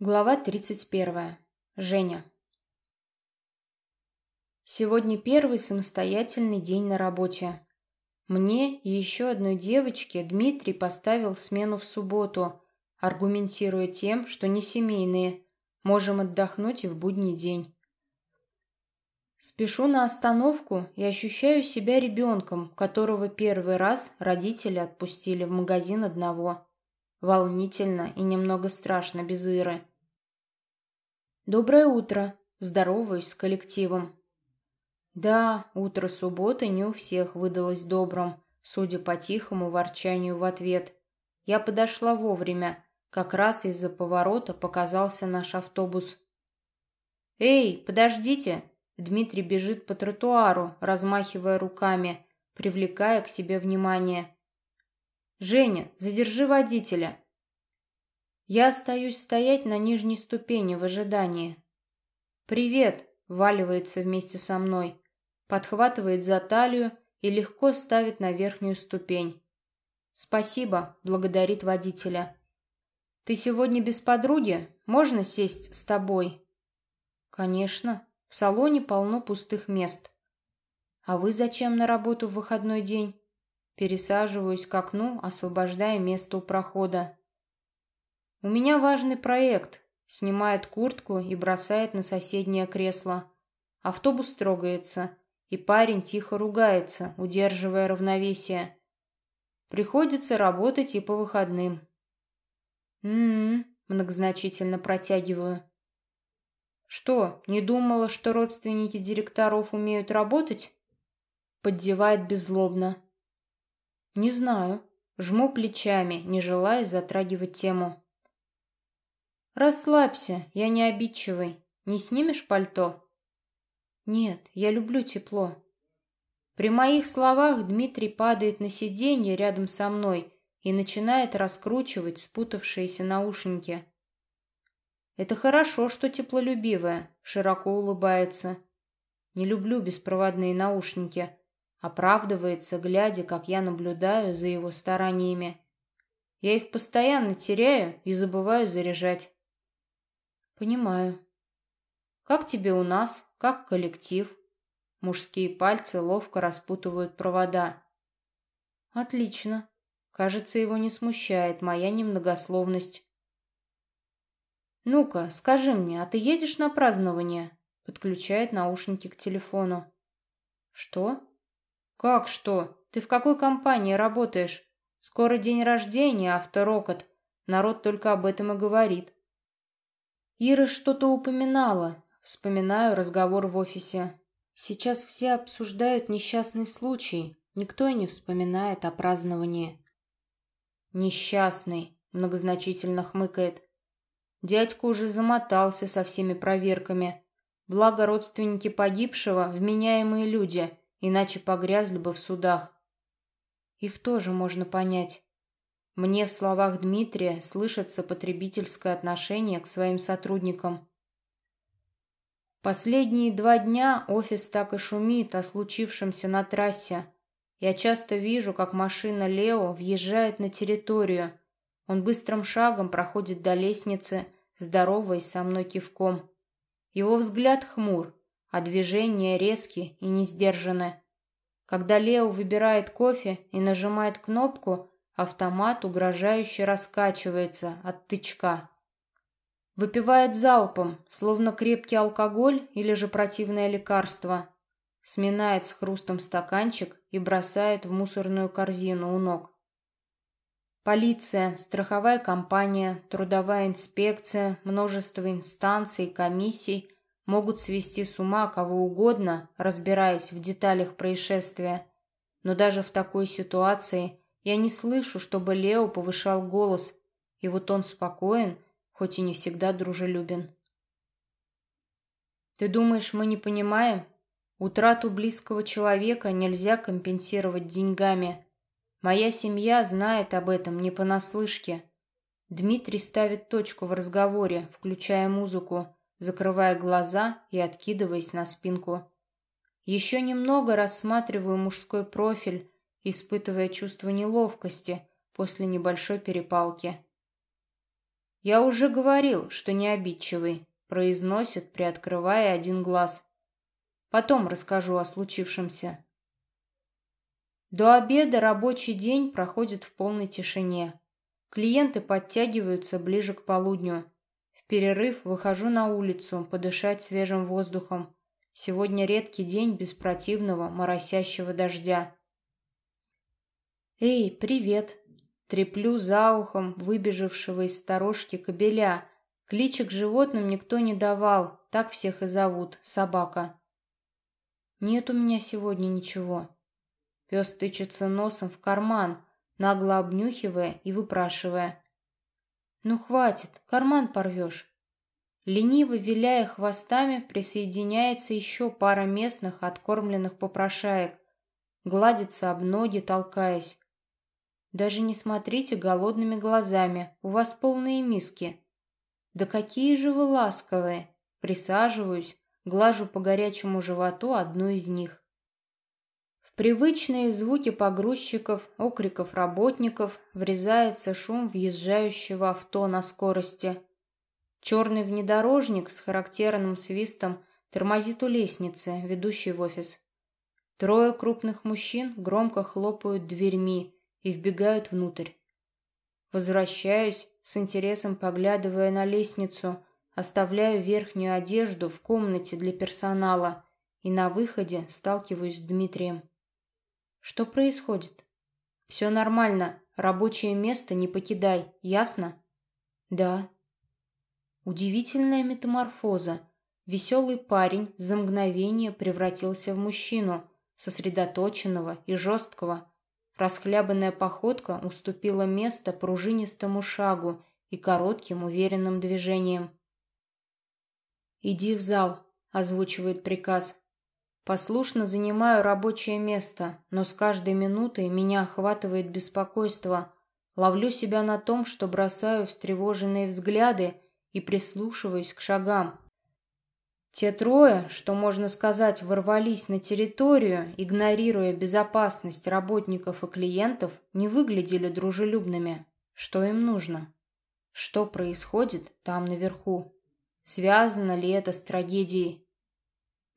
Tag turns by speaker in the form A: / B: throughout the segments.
A: Глава 31. Женя. Сегодня первый самостоятельный день на работе. Мне и еще одной девочке Дмитрий поставил смену в субботу, аргументируя тем, что не семейные, можем отдохнуть и в будний день. Спешу на остановку и ощущаю себя ребенком, которого первый раз родители отпустили в магазин одного. Волнительно и немного страшно без Иры. «Доброе утро!» Здороваюсь с коллективом. Да, утро субботы не у всех выдалось добрым, судя по тихому ворчанию в ответ. Я подошла вовремя. Как раз из-за поворота показался наш автобус. «Эй, подождите!» Дмитрий бежит по тротуару, размахивая руками, привлекая к себе внимание. «Женя, задержи водителя!» Я остаюсь стоять на нижней ступени в ожидании. «Привет!» — валивается вместе со мной, подхватывает за талию и легко ставит на верхнюю ступень. «Спасибо», — благодарит водителя. «Ты сегодня без подруги? Можно сесть с тобой?» «Конечно. В салоне полно пустых мест». «А вы зачем на работу в выходной день?» Пересаживаюсь к окну, освобождая место у прохода. «У меня важный проект», — снимает куртку и бросает на соседнее кресло. Автобус трогается, и парень тихо ругается, удерживая равновесие. Приходится работать и по выходным. «М-м-м», многозначительно протягиваю. «Что, не думала, что родственники директоров умеют работать?» Поддевает беззлобно. «Не знаю». Жму плечами, не желая затрагивать тему. «Расслабься, я не обидчивый. Не снимешь пальто?» «Нет, я люблю тепло». При моих словах Дмитрий падает на сиденье рядом со мной и начинает раскручивать спутавшиеся наушники. «Это хорошо, что теплолюбивая», — широко улыбается. «Не люблю беспроводные наушники», — оправдывается, глядя, как я наблюдаю за его стараниями. «Я их постоянно теряю и забываю заряжать». Понимаю. Как тебе у нас? Как коллектив? Мужские пальцы ловко распутывают провода. Отлично. Кажется, его не смущает моя немногословность. «Ну-ка, скажи мне, а ты едешь на празднование?» Подключает наушники к телефону. «Что?» «Как что? Ты в какой компании работаешь? Скоро день рождения, авторокот. Народ только об этом и говорит. Ира что-то упоминала. Вспоминаю разговор в офисе. Сейчас все обсуждают несчастный случай. Никто не вспоминает о праздновании. «Несчастный», — многозначительно хмыкает. Дядька уже замотался со всеми проверками. Благо родственники погибшего — вменяемые люди, иначе погрязли бы в судах. Их тоже можно понять. Мне в словах Дмитрия слышится потребительское отношение к своим сотрудникам. Последние два дня офис так и шумит о случившемся на трассе. Я часто вижу, как машина Лео въезжает на территорию. Он быстрым шагом проходит до лестницы, здороваясь со мной кивком. Его взгляд хмур, а движения резкие и не сдержаны. Когда Лео выбирает кофе и нажимает кнопку, Автомат угрожающе раскачивается от тычка. Выпивает залпом, словно крепкий алкоголь или же противное лекарство. Сминает с хрустом стаканчик и бросает в мусорную корзину у ног. Полиция, страховая компания, трудовая инспекция, множество инстанций комиссий могут свести с ума кого угодно, разбираясь в деталях происшествия. Но даже в такой ситуации я не слышу, чтобы Лео повышал голос, и вот он спокоен, хоть и не всегда дружелюбен. Ты думаешь, мы не понимаем? Утрату близкого человека нельзя компенсировать деньгами. Моя семья знает об этом не понаслышке. Дмитрий ставит точку в разговоре, включая музыку, закрывая глаза и откидываясь на спинку. Еще немного рассматриваю мужской профиль, испытывая чувство неловкости после небольшой перепалки. Я уже говорил, что не обидчивый, произносит, приоткрывая один глаз. Потом расскажу о случившемся. До обеда рабочий день проходит в полной тишине. Клиенты подтягиваются ближе к полудню. Перерыв выхожу на улицу подышать свежим воздухом. Сегодня редкий день без противного моросящего дождя. «Эй, привет!» Треплю за ухом выбежавшего из сторожки кобеля. Кличек животным никто не давал, так всех и зовут, собака. «Нет у меня сегодня ничего». Пес тычется носом в карман, нагло обнюхивая и выпрашивая. «Ну хватит, карман порвешь». Лениво виляя хвостами, присоединяется еще пара местных откормленных попрошаек. Гладится об ноги, толкаясь. Даже не смотрите голодными глазами, у вас полные миски. Да какие же вы ласковые. Присаживаюсь, глажу по горячему животу одну из них. Привычные звуки погрузчиков, окриков работников врезается шум въезжающего авто на скорости. Черный внедорожник с характерным свистом тормозит у лестницы, ведущей в офис. Трое крупных мужчин громко хлопают дверьми и вбегают внутрь. Возвращаюсь, с интересом поглядывая на лестницу, оставляю верхнюю одежду в комнате для персонала и на выходе сталкиваюсь с Дмитрием. Что происходит? Все нормально, рабочее место не покидай, ясно? Да. Удивительная метаморфоза. Веселый парень за мгновение превратился в мужчину, сосредоточенного и жесткого. Расхлябанная походка уступила место пружинистому шагу и коротким уверенным движениям. «Иди в зал», — озвучивает приказ. Послушно занимаю рабочее место, но с каждой минутой меня охватывает беспокойство. Ловлю себя на том, что бросаю встревоженные взгляды и прислушиваюсь к шагам. Те трое, что можно сказать, ворвались на территорию, игнорируя безопасность работников и клиентов, не выглядели дружелюбными. Что им нужно? Что происходит там наверху? Связано ли это с трагедией?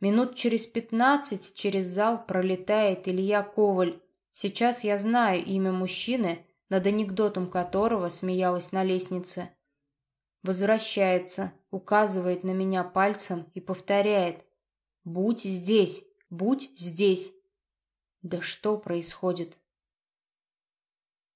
A: Минут через пятнадцать через зал пролетает Илья Коваль. Сейчас я знаю имя мужчины, над анекдотом которого смеялась на лестнице. Возвращается, указывает на меня пальцем и повторяет. «Будь здесь! Будь здесь!» Да что происходит?